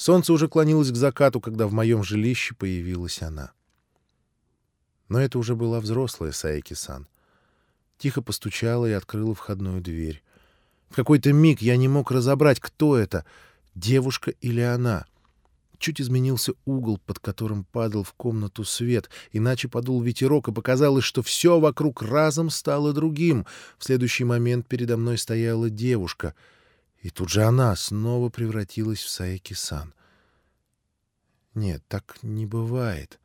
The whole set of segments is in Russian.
Солнце уже клонилось к закату, когда в моем жилище появилась она. Но это уже была взрослая Саеки-сан. Тихо постучала и открыла входную дверь. В какой-то миг я не мог разобрать, кто это — девушка или она. Чуть изменился угол, под которым падал в комнату свет, иначе подул ветерок, и показалось, что все вокруг разом стало другим. В следующий момент передо мной стояла девушка — и тут же она снова превратилась в Саеки-сан. Нет, так не бывает.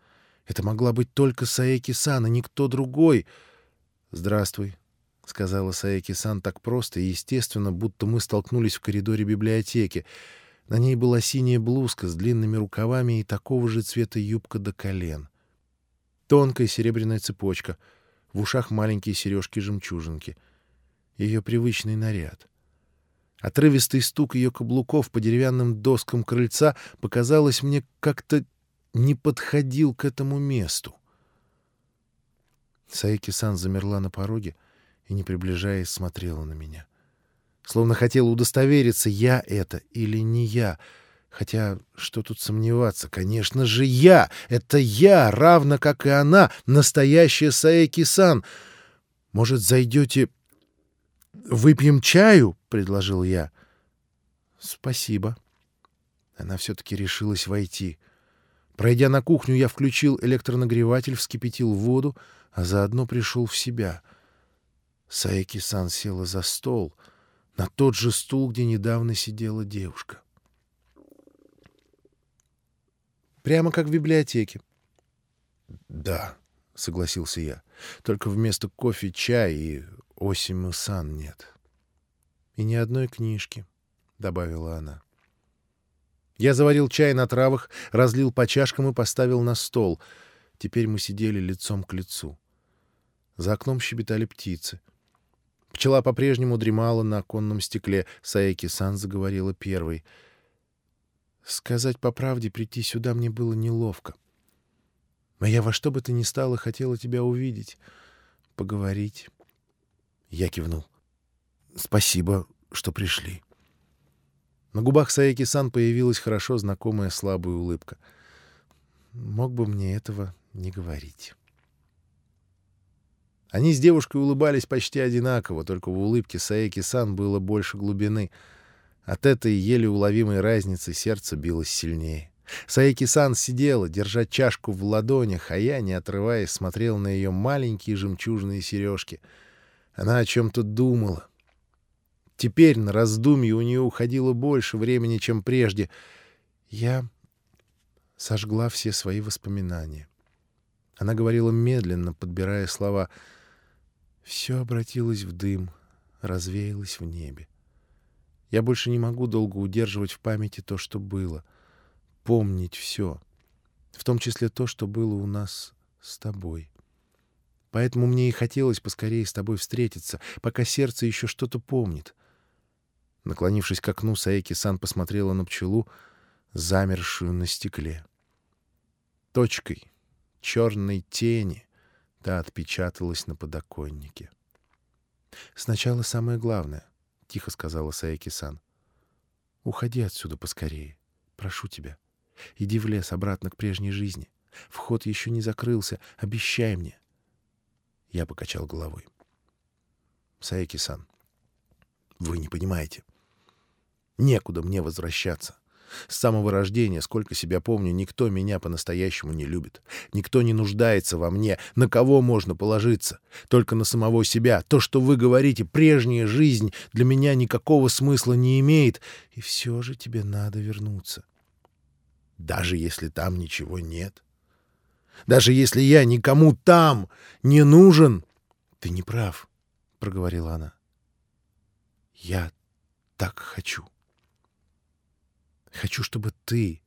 Это могла быть только Саеки-сан, а никто другой. «Здравствуй», — сказала Саеки-сан так просто и естественно, будто мы столкнулись в коридоре библиотеки. На ней была синяя блузка с длинными рукавами и такого же цвета юбка до колен. Тонкая серебряная цепочка, в ушах маленькие сережки-жемчужинки. Ее привычный наряд — Отрывистый стук ее каблуков по деревянным доскам крыльца показалось мне как-то не подходил к этому месту. Саеки-сан замерла на пороге и, не приближаясь, смотрела на меня. Словно хотела удостовериться, я это или не я. Хотя, что тут сомневаться? Конечно же, я! Это я, равно как и она, настоящая Саеки-сан. Может, зайдете «Выпьем чаю?» — предложил я. «Спасибо». Она все-таки решилась войти. Пройдя на кухню, я включил электронагреватель, вскипятил воду, а заодно пришел в себя. Саеки-сан села за стол, на тот же стул, где недавно сидела девушка. Прямо как в библиотеке. «Да», — согласился я, — «только вместо кофе чай и Осимы-сан нет. И ни одной книжки, — добавила она. Я заварил чай на травах, разлил по чашкам и поставил на стол. Теперь мы сидели лицом к лицу. За окном щебетали птицы. Пчела по-прежнему дремала на оконном стекле. Саеки-сан заговорила первой. Сказать по правде, прийти сюда мне было неловко. Но я во что бы то ни стало хотела тебя увидеть, поговорить. Я кивнул. «Спасибо, что пришли». На губах Саеки-сан появилась хорошо знакомая слабая улыбка. Мог бы мне этого не говорить. Они с девушкой улыбались почти одинаково, только в улыбке Саеки-сан было больше глубины. От этой еле уловимой разницы сердце билось сильнее. Саеки-сан сидела, держа чашку в ладонях, а я, не отрываясь, смотрел на ее маленькие жемчужные сережки — она о чем-то думала. Теперь на раздумье у нее уходило больше времени, чем прежде. Я сожгла все свои воспоминания. Она говорила медленно, подбирая слова. Все обратилось в дым, развеялось в небе. Я больше не могу долго удерживать в памяти то, что было. Помнить все. В том числе то, что было у нас с тобой. Поэтому мне и хотелось поскорее с тобой встретиться, пока сердце еще что-то помнит. Наклонившись к окну, Саеки-сан посмотрела на пчелу, замершую на стекле. Точкой черной тени та отпечаталась на подоконнике. «Сначала самое главное», — тихо сказала Саеки-сан. «Уходи отсюда поскорее. Прошу тебя. Иди в лес обратно к прежней жизни. Вход еще не закрылся. Обещай мне. Я покачал головой. Саеки-сан, вы не понимаете. Некуда мне возвращаться. С самого рождения, сколько себя помню, никто меня по-настоящему не любит. Никто не нуждается во мне. На кого можно положиться? Только на самого себя. То, что вы говорите, прежняя жизнь для меня никакого смысла не имеет. И все же тебе надо вернуться. Даже если там ничего нет. Даже если я никому там не нужен. — Ты не прав, — проговорила она. — Я так хочу. Хочу, чтобы ты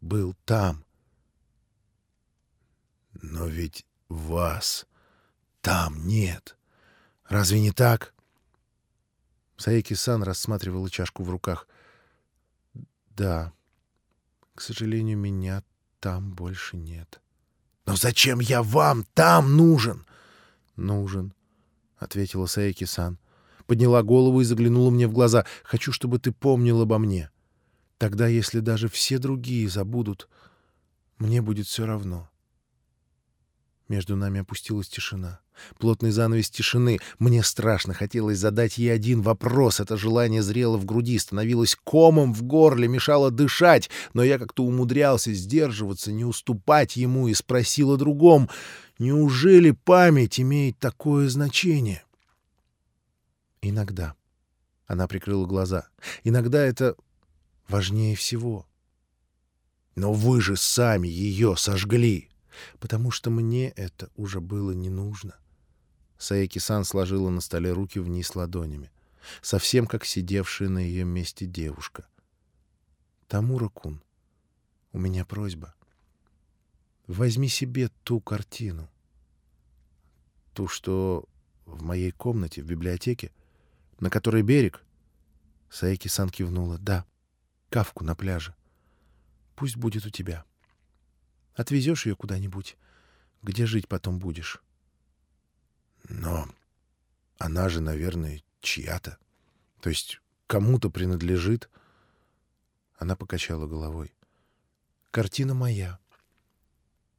был там. Но ведь вас там нет. Разве не так? Саеки-сан рассматривала чашку в руках. Да, к сожалению, меня там больше нет. — «Но зачем я вам там нужен?» «Нужен», — ответила Саеки-сан. Подняла голову и заглянула мне в глаза. «Хочу, чтобы ты помнил обо мне. Тогда, если даже все другие забудут, мне будет все равно. Между нами опустилась тишина. Плотный занавес тишины. Мне страшно хотелось задать ей один вопрос. Это желание зрело в груди, становилось комом в горле, мешало дышать. Но я как-то умудрялся сдерживаться, не уступать ему и спросил о другом. Неужели память имеет такое значение? Иногда. Она прикрыла глаза. Иногда это важнее всего. Но вы же сами ее сожгли потому что мне это уже было не нужно. Саеки-сан сложила на столе руки вниз ладонями, совсем как сидевшая на ее месте девушка. «Тамура-кун, у меня просьба. Возьми себе ту картину. Ту, что в моей комнате, в библиотеке, на которой берег?» Саеки-сан кивнула. «Да, кавку на пляже. Пусть будет у тебя». Отвезешь ее куда-нибудь, где жить потом будешь. Но она же, наверное, чья-то. То есть кому-то принадлежит. Она покачала головой. Картина моя.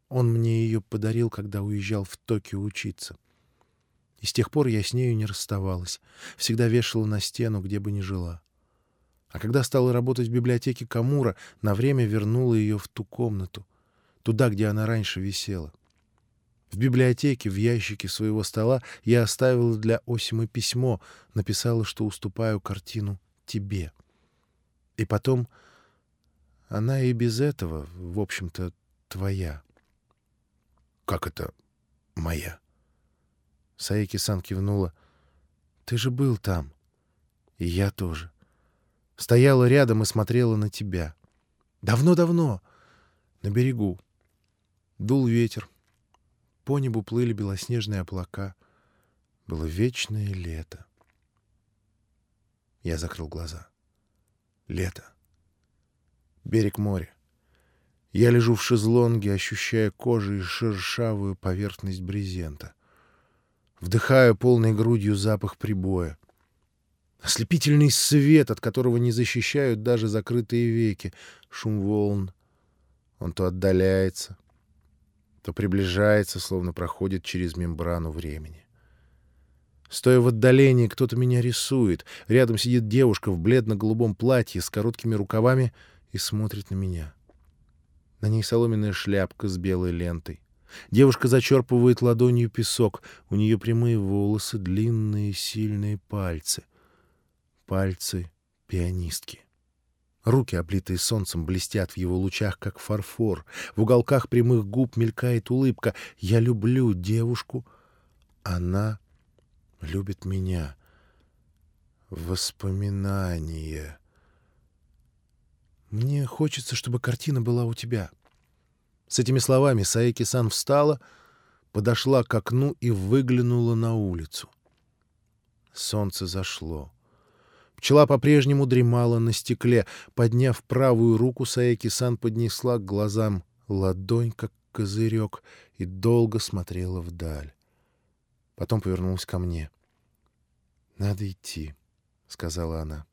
Он мне ее подарил, когда уезжал в Токио учиться. И с тех пор я с нею не расставалась. Всегда вешала на стену, где бы ни жила. А когда стала работать в библиотеке Камура, на время вернула ее в ту комнату — туда, где она раньше висела. В библиотеке, в ящике своего стола я оставила для Осимы письмо, написала, что уступаю картину тебе. И потом она и без этого, в общем-то, твоя. — Как это моя? Саеки-сан кивнула. — Ты же был там. И я тоже. Стояла рядом и смотрела на тебя. Давно-давно, на берегу. Дул ветер. По небу плыли белоснежные облака. Было вечное лето. Я закрыл глаза. Лето. Берег моря. Я лежу в шезлонге, ощущая кожей шершавую поверхность брезента. Вдыхаю полной грудью запах прибоя. Ослепительный свет, от которого не защищают даже закрытые веки. Шум волн. Он то отдаляется, то приближается, словно проходит через мембрану времени. Стоя в отдалении, кто-то меня рисует. Рядом сидит девушка в бледно-голубом платье с короткими рукавами и смотрит на меня. На ней соломенная шляпка с белой лентой. Девушка зачерпывает ладонью песок. У нее прямые волосы, длинные сильные пальцы. Пальцы пианистки. Руки, облитые солнцем, блестят в его лучах, как фарфор. В уголках прямых губ мелькает улыбка. «Я люблю девушку. Она любит меня». Воспоминания. «Мне хочется, чтобы картина была у тебя». С этими словами Саеки-сан встала, подошла к окну и выглянула на улицу. Солнце зашло. Пчела по-прежнему дремала на стекле. Подняв правую руку, Саеки-сан поднесла к глазам ладонь, как козырек, и долго смотрела вдаль. Потом повернулась ко мне. — Надо идти, — сказала она.